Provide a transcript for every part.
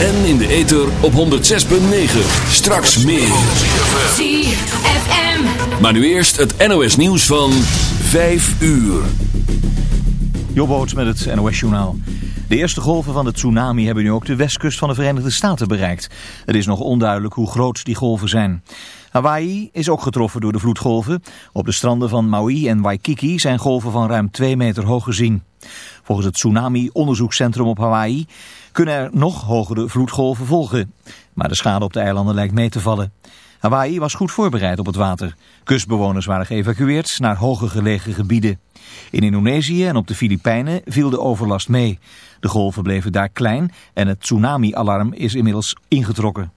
En in de ether op 106.9. Straks meer. ZFM. Maar nu eerst het NOS nieuws van 5 uur. Jobboot met het NOS journaal. De eerste golven van de tsunami hebben nu ook de westkust van de Verenigde Staten bereikt. Het is nog onduidelijk hoe groot die golven zijn. Hawaii is ook getroffen door de vloedgolven. Op de stranden van Maui en Waikiki zijn golven van ruim 2 meter hoog gezien. Volgens het Tsunami-onderzoekscentrum op Hawaii kunnen er nog hogere vloedgolven volgen. Maar de schade op de eilanden lijkt mee te vallen. Hawaii was goed voorbereid op het water. Kustbewoners waren geëvacueerd naar hoger gelegen gebieden. In Indonesië en op de Filipijnen viel de overlast mee. De golven bleven daar klein en het tsunami-alarm is inmiddels ingetrokken.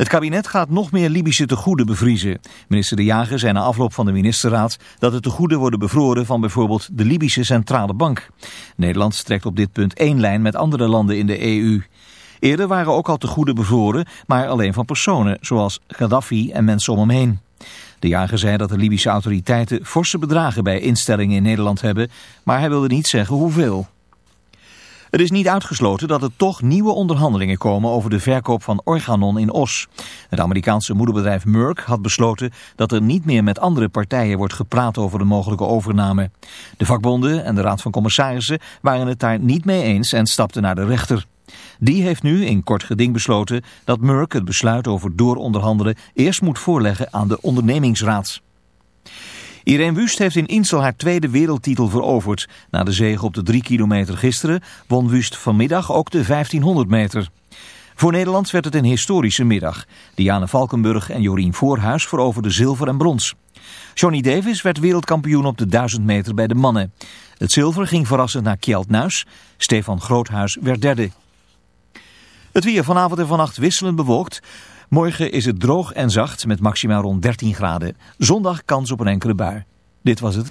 Het kabinet gaat nog meer Libische tegoeden bevriezen. Minister De Jager zei na afloop van de ministerraad dat de tegoeden worden bevroren van bijvoorbeeld de Libische Centrale Bank. Nederland trekt op dit punt één lijn met andere landen in de EU. Eerder waren ook al tegoeden bevroren, maar alleen van personen, zoals Gaddafi en mensen om hem heen. De jager zei dat de Libische autoriteiten forse bedragen bij instellingen in Nederland hebben, maar hij wilde niet zeggen hoeveel. Het is niet uitgesloten dat er toch nieuwe onderhandelingen komen over de verkoop van Organon in Os. Het Amerikaanse moederbedrijf Merck had besloten dat er niet meer met andere partijen wordt gepraat over de mogelijke overname. De vakbonden en de Raad van Commissarissen waren het daar niet mee eens en stapten naar de rechter. Die heeft nu in kort geding besloten dat Merck het besluit over dooronderhandelen eerst moet voorleggen aan de ondernemingsraad. Irene Wust heeft in Insel haar tweede wereldtitel veroverd. Na de zege op de 3 kilometer gisteren won Wust vanmiddag ook de 1500 meter. Voor Nederland werd het een historische middag. Diane Valkenburg en Jorien Voorhuis veroverden zilver en brons. Johnny Davis werd wereldkampioen op de 1000 meter bij de mannen. Het zilver ging verrassend naar Kjeld Nuis. Stefan Groothuis werd derde. Het weer vanavond en vannacht wisselend bewolkt. Morgen is het droog en zacht met maximaal rond 13 graden. Zondag kans op een enkele bui. Dit was het.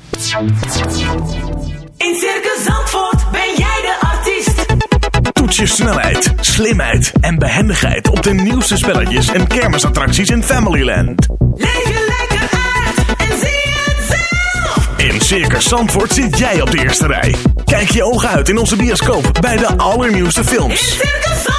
In Circus Zandvoort ben jij de artiest. Toets je snelheid, slimheid en behendigheid op de nieuwste spelletjes en kermisattracties in Familyland. Leef je lekker uit en zie het zelf. In Circus Zandvoort zit jij op de eerste rij. Kijk je ogen uit in onze bioscoop bij de allernieuwste In films. Circus Zandvoort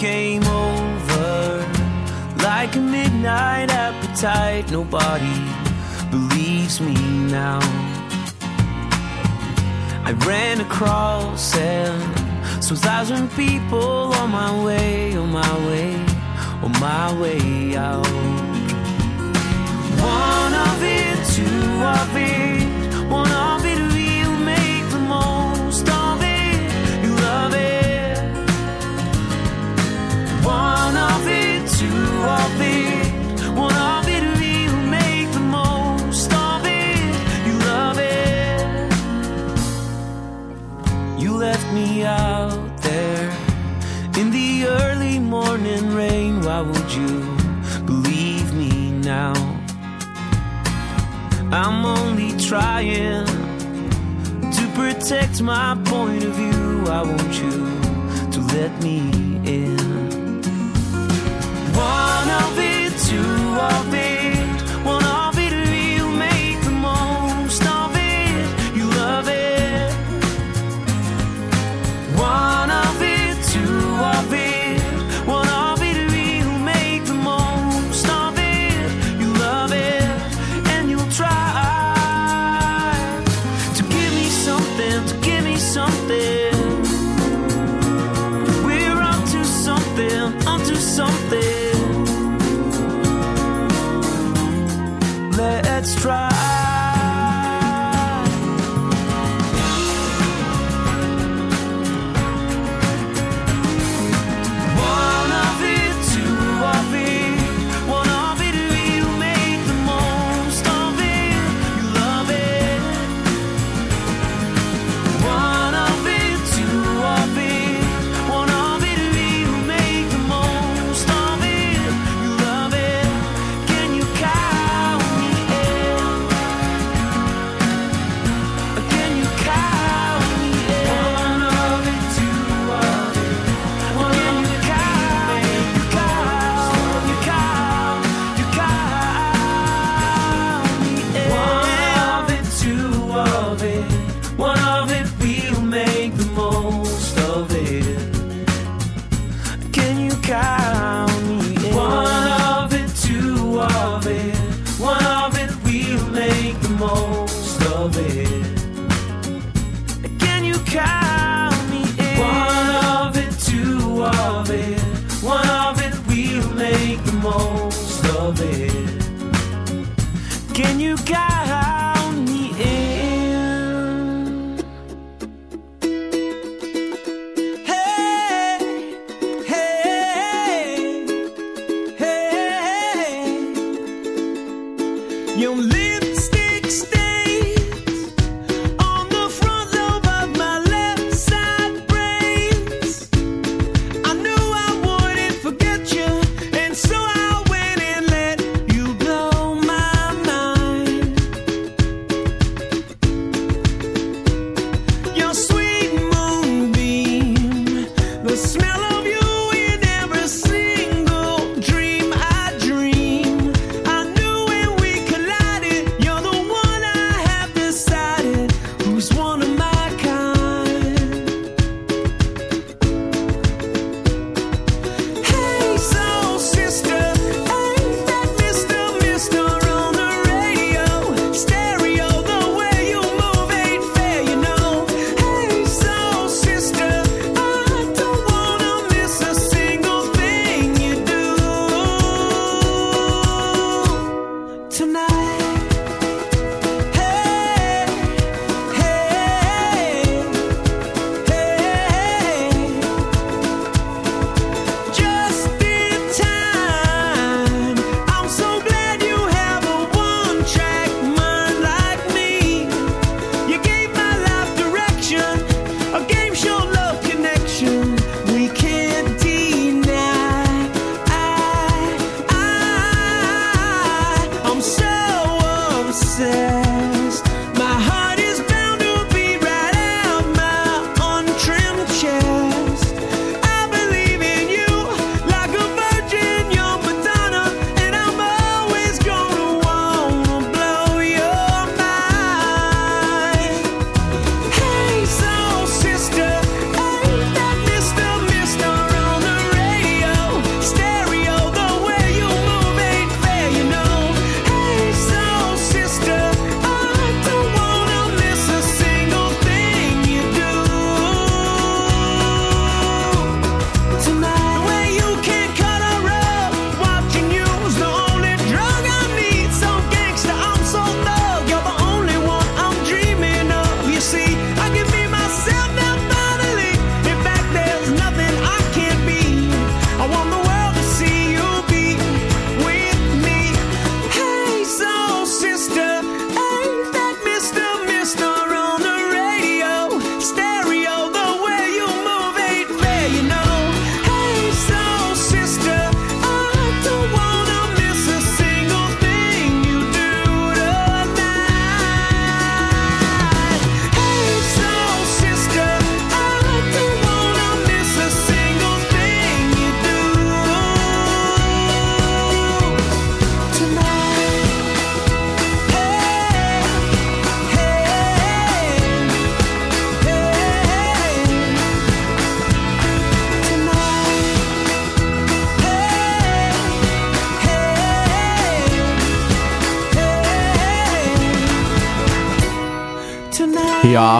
came over like a midnight appetite. Nobody believes me now. I ran across and some thousand people on my way, on my way, on my way out. One of it, two of it. why would you believe me now? I'm only trying to protect my point of view. I want you to let me in. One of it, two of it.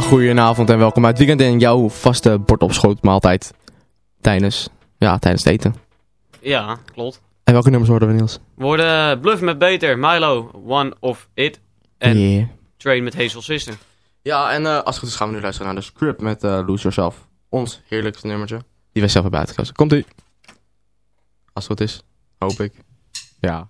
Ja, goedenavond en welkom bij het weekend in jouw vaste bord op schoot maaltijd. Tijdens, ja, tijdens het eten. Ja, klopt. En welke nummers worden we Niels? We worden Bluff met Beter, Milo, One of It en Yeah. Train met Hazel Sister. Ja, en eh, als het goed is gaan we nu luisteren naar de script met eh, Lose Yourself. Ons heerlijkste nummertje. Die wij zelf hebben uitgekozen. Komt ie. Als het goed is. Hoop ik. Ja.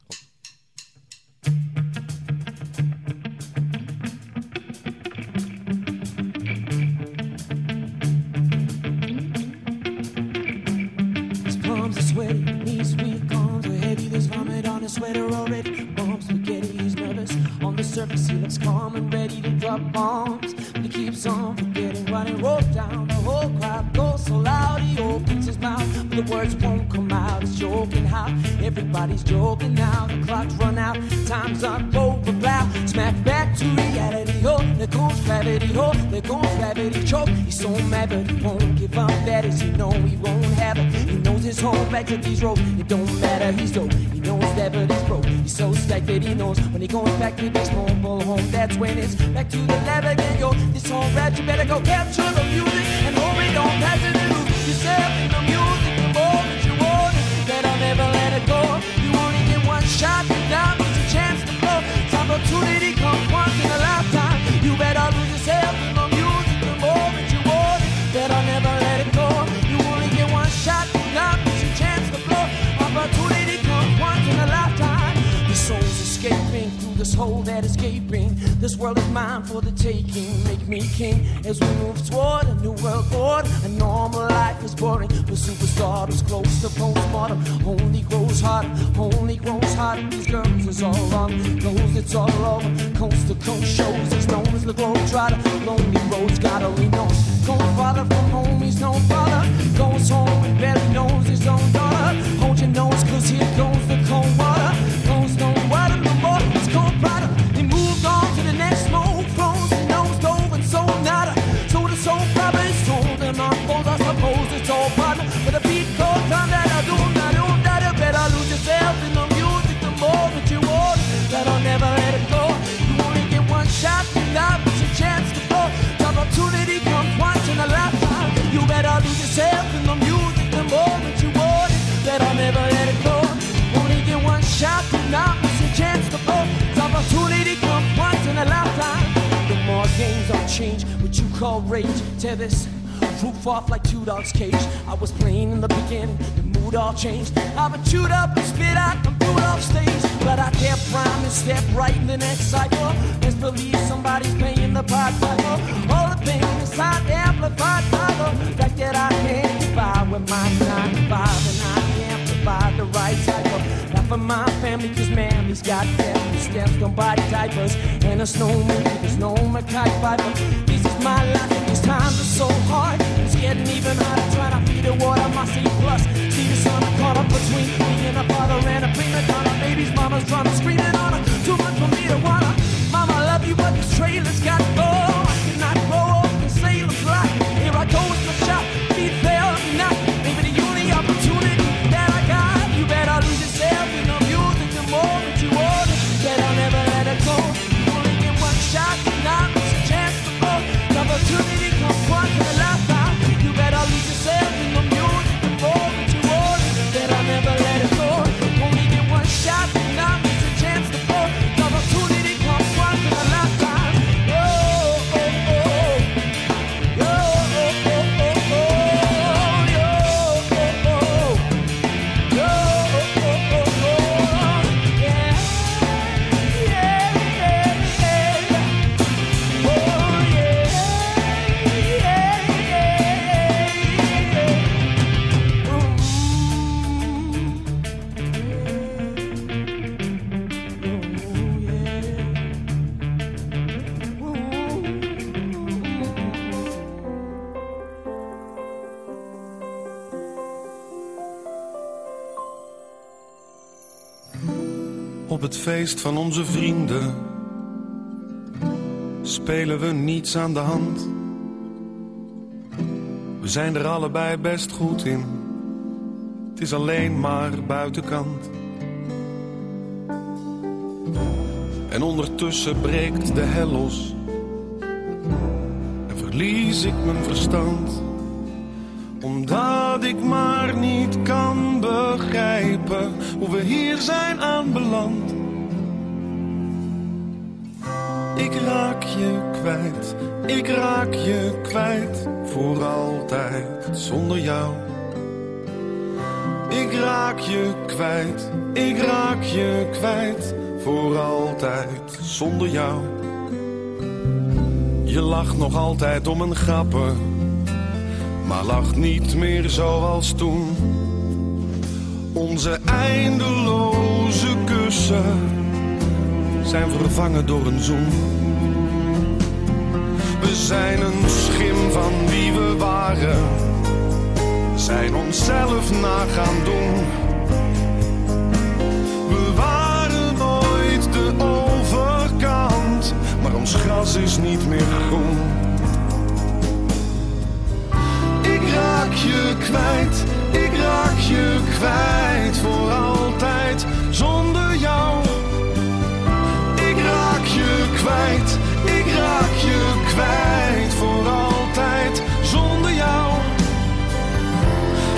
Surface, calm and ready to drop bombs. But he keeps on forgetting what he wrote down. The whole crowd goes so loud, he opens his mouth, but the words won't come out. He's joking how everybody's joking now. The clock's run out, time's up, over plow. Smack back to reality, oh, gravity, oh, there goes gravity, choke. He's so mad, but he won't give up. That is, he know he won't have it. He knows his whole back to these roads. It don't matter, he's dope. He knows that, but he's broke. He's so stacked that he knows when he goes back to this mobile home. That's when it's back to the lab again, yo. This whole rap, you better go capture the music and hope it don't pass it and yourself in the music. The moment you want it, better never let it go. You only get one shot, this hole that is gaping. This world is mine for the taking. Make me king as we move toward a new world order. A normal life is boring, but superstardom's close to postmortem. Only grows harder, only grows harder. These girls is all on goes, it's all over. Coast to coast shows, it's known as the globe trotter. Lonely roads, God only knows. Goes farther from home, he's no father. Goes home and barely knows his own daughter. Hold your nose, cause here goes the cold water. Yourself in the music the moment you want it. That I'll never let it go. Only get one shot, now it's a chance to go. The opportunity comes once in a lifetime. The more games are changed, what you call rage. Tear this roof off like two dogs' cage. I was playing in the beginning, the mood all changed. I've been chewed up and spit out and booed off stage. But I kept rhyme and step right in the next cycle. Believe somebody's paying the pied piper. All the pain inside amplified by the fact that I can't by with my nine to five and I provide the right type of not for my family, cause mammy's got family stamps, don't buy diapers, and a snowman, there's no Mackay Piper. This is my life, and these times are so hard. It's getting even harder trying to feed the water, my C plus. See the sun caught up between me and a father and a prima donna. Baby's mama's drama screaming on her, trailer's got to het feest van onze vrienden spelen we niets aan de hand. We zijn er allebei best goed in. Het is alleen maar buitenkant. En ondertussen breekt de hel los. verlies ik mijn verstand. Omdat ik maar niet kan begrijpen hoe we hier zijn aanbeland. Ik raak je kwijt, ik raak je kwijt, voor altijd zonder jou. Ik raak je kwijt, ik raak je kwijt, voor altijd zonder jou. Je lacht nog altijd om een grappen, maar lacht niet meer zoals toen. Onze eindeloze kussen zijn vervangen door een zoen. We zijn een schim van wie we waren, zijn onszelf na gaan doen. We waren ooit de overkant, maar ons gras is niet meer groen. Ik raak je kwijt, ik raak je kwijt voor altijd zonder jou. Kwijt, ik raak je kwijt voor altijd zonder jou.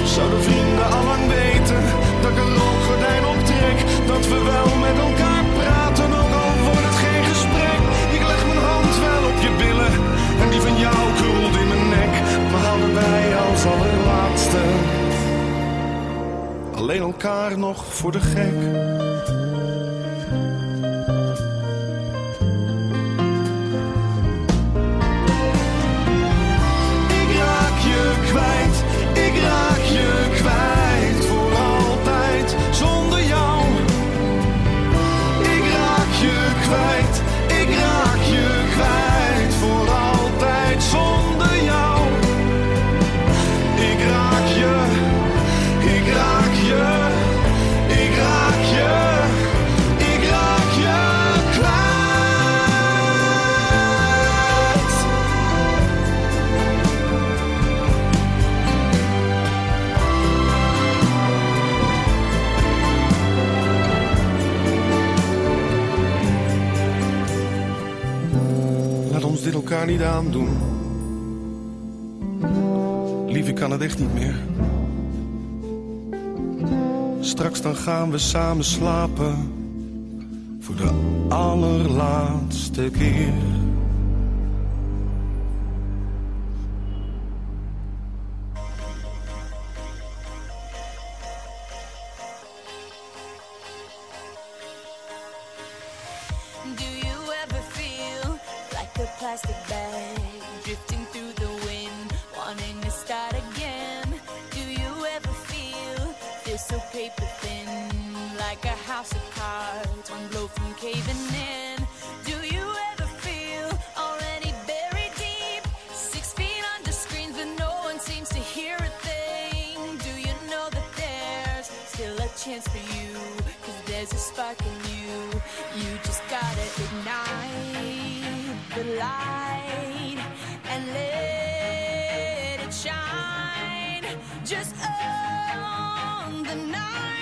Zouden vrienden allang weten dat ik een rookgordijn optrek, dat we wel met elkaar praten, ook al wordt het geen gesprek. Ik leg mijn hand wel op je billen en die van jou krult in mijn nek, maar houden wij als allerlaatste alleen elkaar nog voor de gek. Elkaar niet aandoen. Lief, ik kan het echt niet meer. Straks dan gaan we samen slapen. Voor de allerlaatste keer. Spark in you. You just gotta ignite the light and let it shine. Just on the night,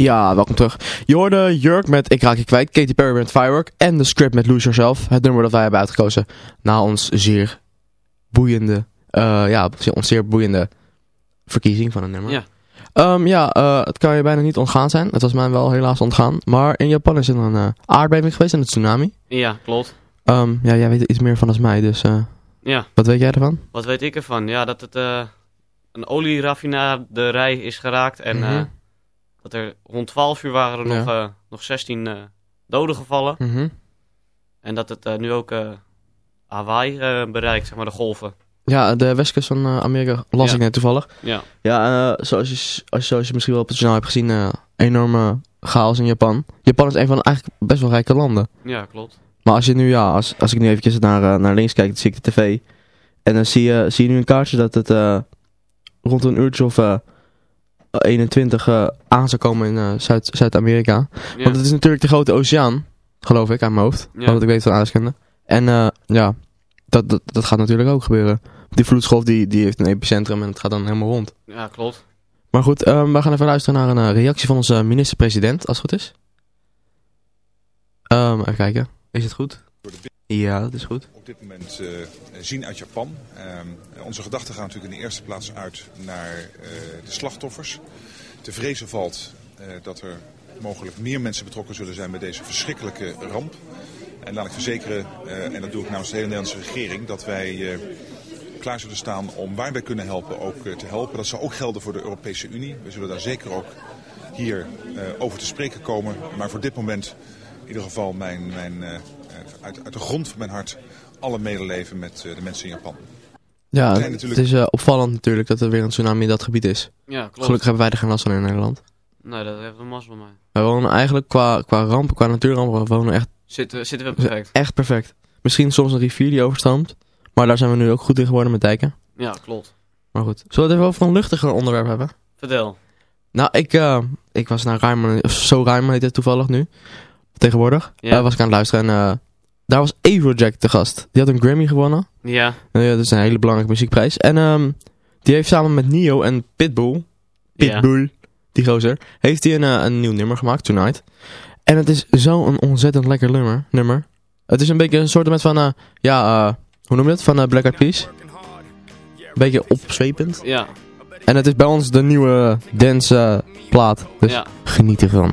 Ja, welkom terug. Je hoorde Jurk met Ik raak je kwijt, Katy Perry met Firework en de script met Lose Yourself. Het nummer dat wij hebben uitgekozen na ons zeer boeiende, eh, ja, ons zeer boeiende verkiezing van een nummer. Ja. Ehm, ja, eh, het kan je bijna niet ontgaan zijn. Het was mij wel helaas ontgaan. Maar in Japan is er een eh, aardbeving geweest en een tsunami. Ja, klopt. Ehm, ja, jij weet er iets meer van dan mij, dus Ja, wat weet jij ervan? wat weet ik ervan? Ja, dat het een olieraffinaderij is geraakt en Mhm. Dat er rond 12 uur waren er Ja. nog, eh, nog 16 eh, doden gevallen. Mhm. En dat het eh, nu ook Hawaii bereikt, zeg maar, de golven. Ja, de westkust van Amerika las Ja. ik net toevallig. Ja, Ja, zoals, je, als, zoals je misschien wel op het journaal hebt gezien, enorme chaos in Japan. Japan is een van de eigenlijk best wel rijke landen. ja klopt. Maar als je nu, ja, als, als ik nu eventjes naar, naar links kijk, dan zie ik de tv. En dan zie je, zie je nu een kaartje dat het rond een uurtje of 21 eh, aan zou komen in eh, Zuid- Zuid-Amerika. Ja. Want het is natuurlijk de grote oceaan, geloof ik, aan mijn hoofd. Ja. Van wat ik weet van aardrijkskunde. En eh, ja, dat, dat, dat gaat natuurlijk ook gebeuren. Die vloedgolf die, die heeft een epicentrum en het gaat dan helemaal rond. ja, klopt. Maar goed, ehm, we gaan even luisteren naar een reactie van onze minister-president, als het goed is. Ehm, even kijken. Is het goed? Ja, dat is goed. op dit moment eh, zien uit Japan. Ehm, onze gedachten gaan natuurlijk in de eerste plaats uit naar eh, de slachtoffers. Te vrezen valt eh, dat er mogelijk meer mensen betrokken zullen zijn bij deze verschrikkelijke ramp. En laat ik verzekeren, en dat doe ik namens de hele Nederlandse regering, dat wij klaar zullen staan om waar wij kunnen helpen ook te helpen. Dat zal ook gelden voor de Europese Unie. We zullen daar zeker ook hier over te spreken komen. Maar voor dit moment in ieder geval mijn, mijn, uit, uit de grond van mijn hart alle medeleven met eh, de mensen in Japan. Ja, het is eh, opvallend natuurlijk dat er weer een tsunami in dat gebied is. Ja, klopt. Gelukkig hebben wij er geen last van in Nederland. Nee, dat heeft een mas van mij. Wij wonen eigenlijk qua, qua rampen, qua natuurrampen, we wonen echt, Zitten, zitten we perfect. echt perfect. Misschien soms een rivier die overstroomt, maar daar zijn we nu ook goed in geworden met dijken. Ja, klopt. Maar goed, zullen we het even over een luchtiger onderwerp hebben? Vertel. Nou, ik, eh, ik was naar Rijmen, of zo Rijmen heet het toevallig nu, tegenwoordig. Ja. Was ik aan het luisteren en eh, daar was Afrojack te gast. Die had een Grammy gewonnen. Ja, Eh, ja, dat is een hele belangrijke muziekprijs. En ehm, die heeft samen met Nio en Pitbull, Pitbull, die gozer, heeft hij een, eh, een nieuw nummer gemaakt, Tonight. En het is zo'n ontzettend lekker nummer, nummer. Het is een beetje een soort van, eh, ja, eh, hoe noem je het? Van Black Eyed Peas. Een beetje opzwepend. ja, En het is bij ons de nieuwe dance plaat. Dus ja. geniet ervan.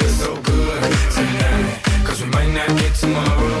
tomorrow.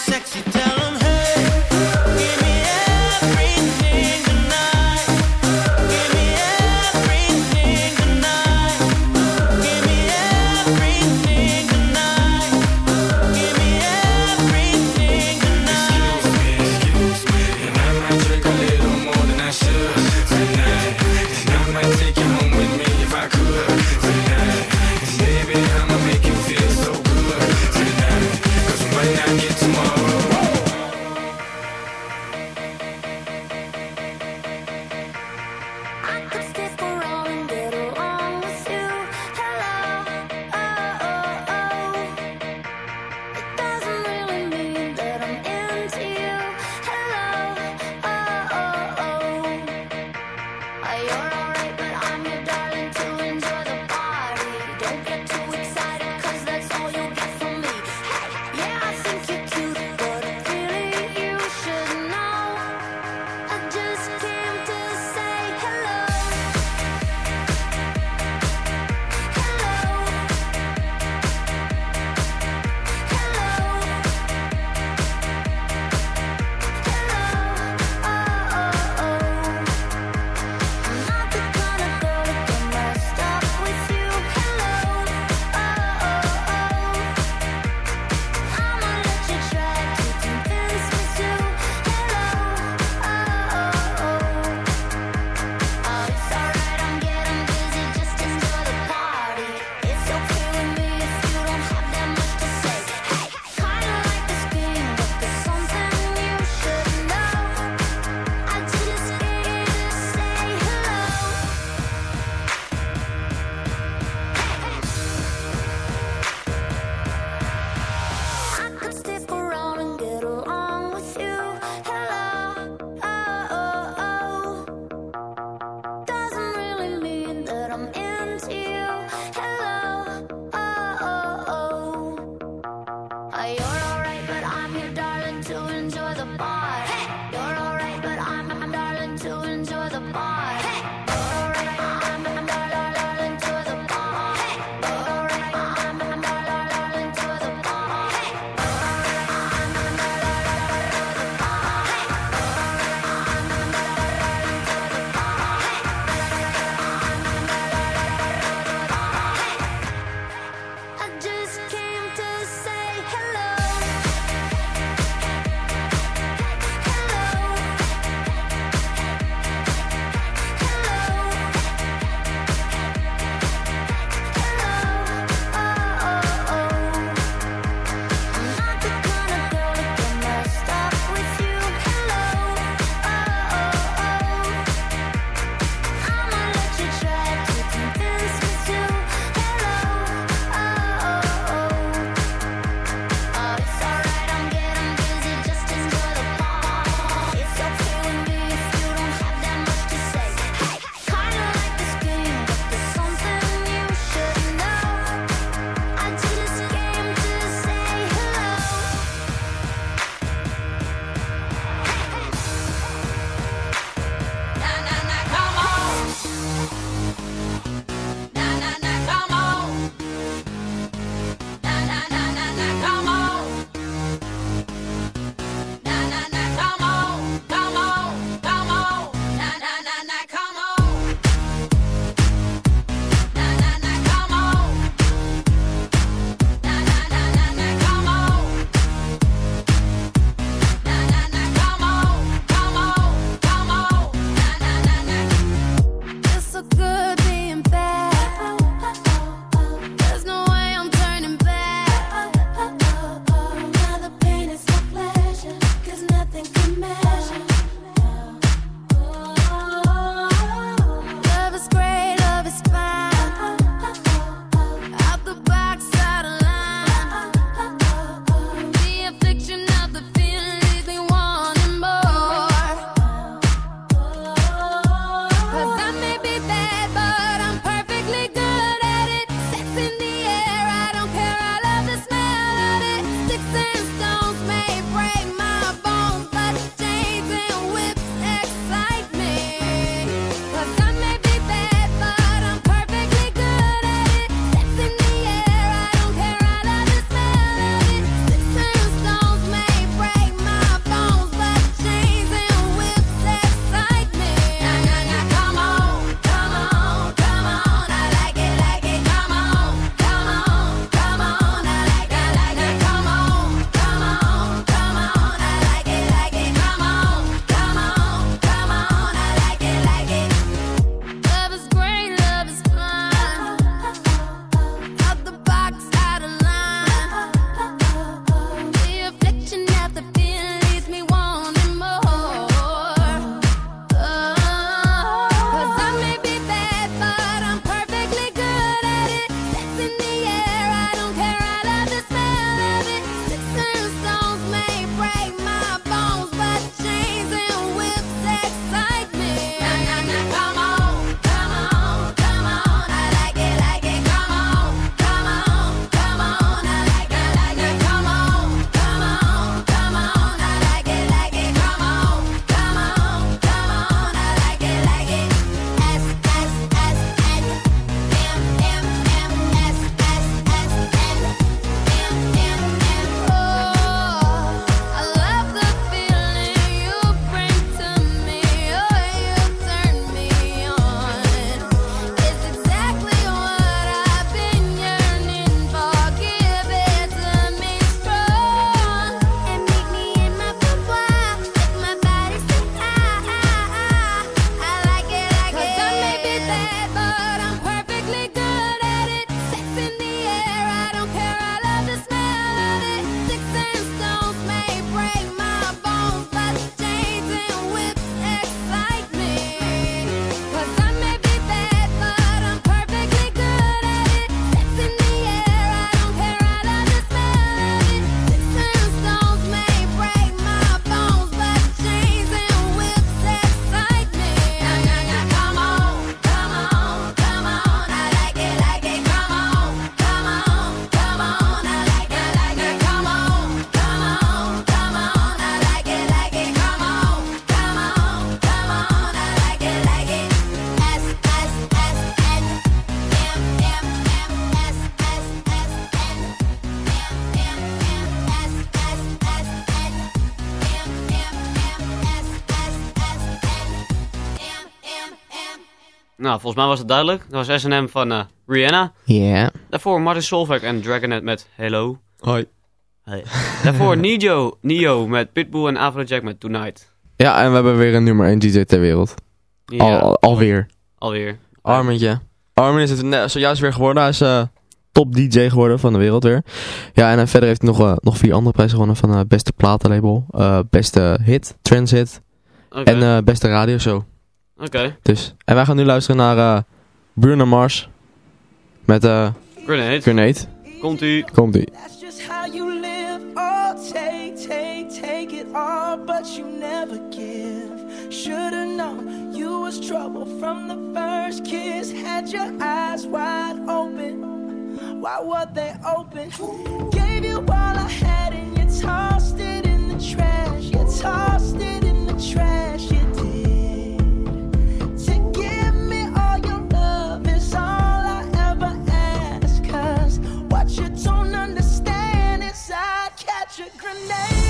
sexy, tell them Nou, volgens mij was het duidelijk. Dat was S&M van eh, Rihanna. Ja. Yeah. Daarvoor Martin Solveig en Dragonet met Hello. Hoi. Hey. Daarvoor Nio, Nio met Pitbull en Afrojack met Tonight. Ja, en we hebben weer een nummer 1 DJ ter wereld. Ja. Al, al, alweer. Alweer. Armentje. Armin is het zojuist weer geworden. Hij is eh, top DJ geworden van de wereld weer. Ja, en eh, verder heeft hij nog, nog vier andere prijzen gewonnen van beste platenlabel, beste hit, transit hit en beste radioshow. Oké. Okay. Dus. En wij gaan nu luisteren naar uh, Bruno Mars met eh. Grenade. Grenade. Komt ie. Komt ie. That's just how you live. Oh, take, take, take it all, but you never give. Should've known you was trouble from the first kiss. Had your eyes wide open. Why were they open? Gave you all I had and you tossed it in the trash. You tossed it in the trash. a grenade.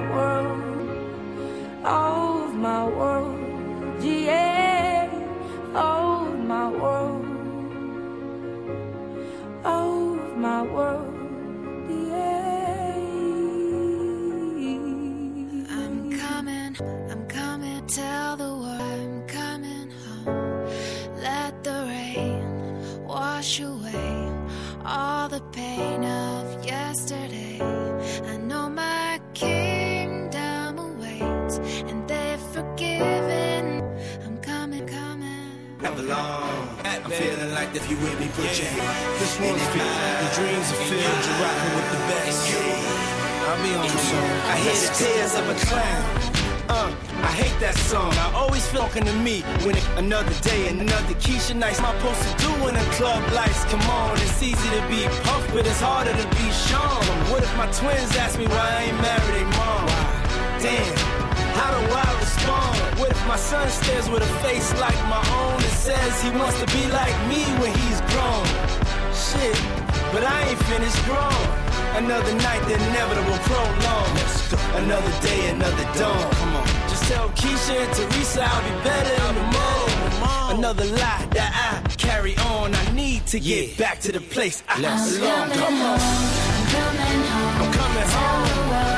world. Like if you with me, put your hand. This one's for you. Your dreams are filled. You're rocking with the best. I'll be on the song. I hear the tears of a clown. Uh, I hate that song. I always feel talking to me when it, another day and another Keisha nights. My supposed to do when the club lights come on. It's easy to be puffed, but it's harder to be Sean. What if my twins ask me why I ain't married their mom? Damn. How do I respond? What if my son stares with a face like my own and says he wants to be like me when he's grown? Shit, but I ain't finished grown. Another night, the inevitable prolong. Another day, another dawn. Come on. Just tell Keisha and Teresa I'll be better in the morning. Another lie that I carry on. I need to get back to the place I belong. Come on. I'm coming home. I'm coming home.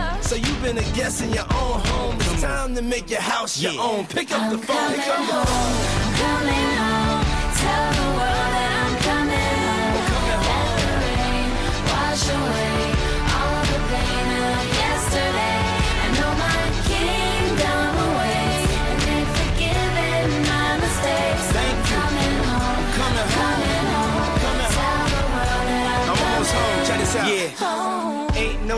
So you've been a guest in your own home. It's time to make your house your own. Pick up the phone, pick up the phone.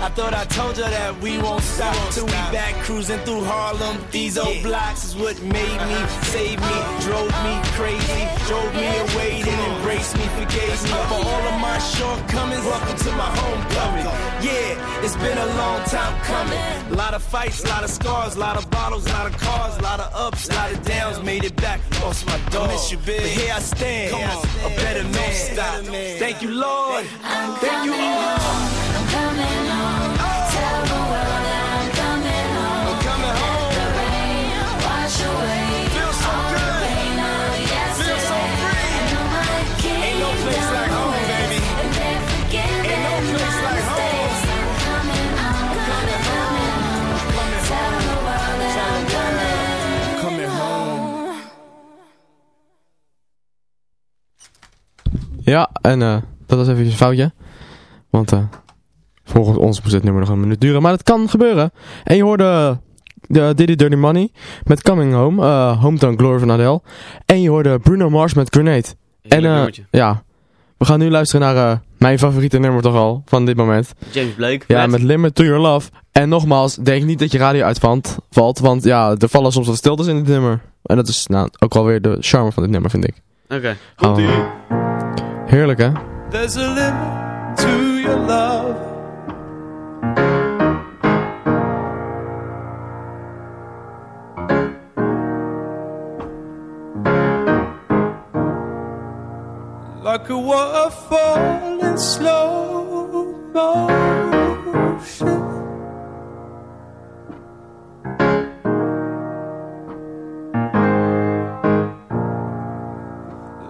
I thought I told you that we won't stop till we back cruising through Harlem. These old blocks is what made me, saved me, drove me crazy, drove me away, then embraced me, forgave me for all of my shortcomings. Welcome to my homecoming. Yeah, it's been a long time coming. A lot of fights, a lot of scars, a lot of bottles, a lot of cars, a lot of ups, a lot of downs. Made it back, lost my dog. miss you, big. But here I stand, Come on, a better man. Stop. Thank you, Lord. Thank you, all. Ja, en eh, dat was even een foutje. Want eh, volgens ons moest dit nummer nog een minuut duren. Maar dat kan gebeuren. En je hoorde de Diddy Dirty Money met Coming Home. eh, Hometown Glory van Adele. En je hoorde Bruno Mars met Grenade. en eh, ja, we gaan nu luisteren naar eh, mijn favoriete nummer toch al van dit moment. James Blake. Ja, met Limit to Your Love. En nogmaals, denk niet dat je radio uitvalt. Valt, want ja, er vallen soms wat stiltes in dit nummer. En dat is nou, ook wel weer de charme van dit nummer, vind ik. Oké. Gaan we- Heerlijk, hè? There's a limit to your love. Like a waterfall in slow motion.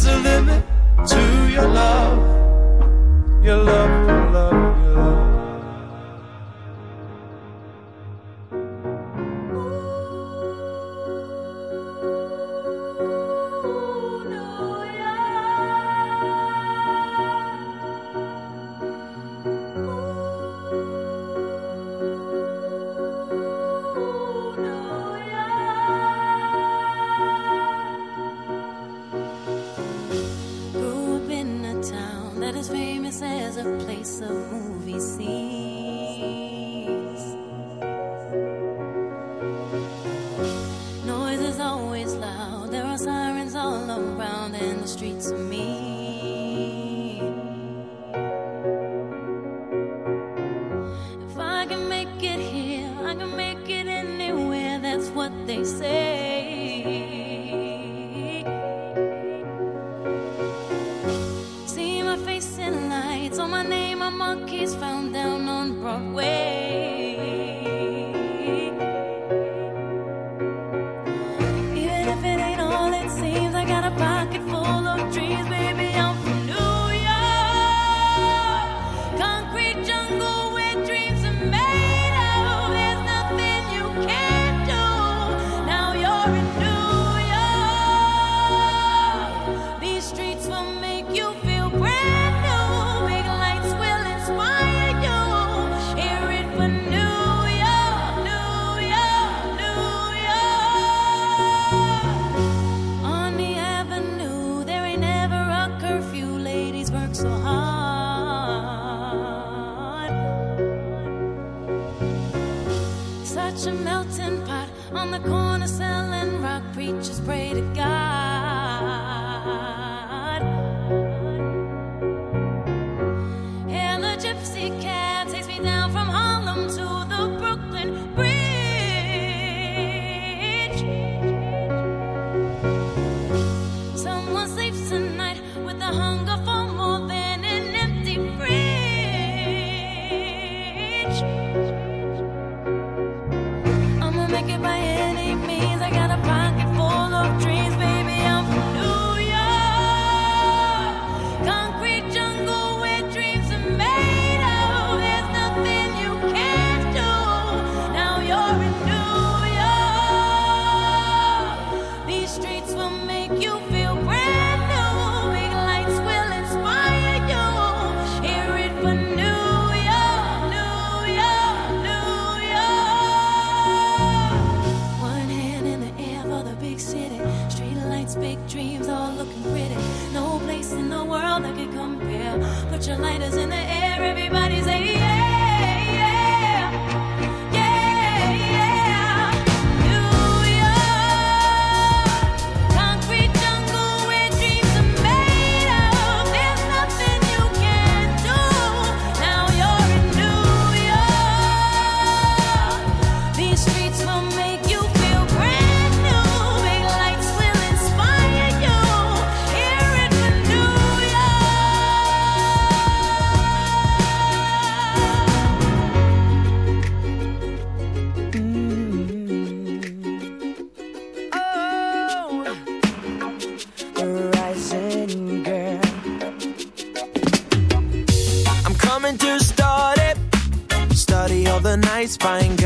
There's a limit to your love. Your love, such a melting pot on the corner selling rock. Preachers pray to God. find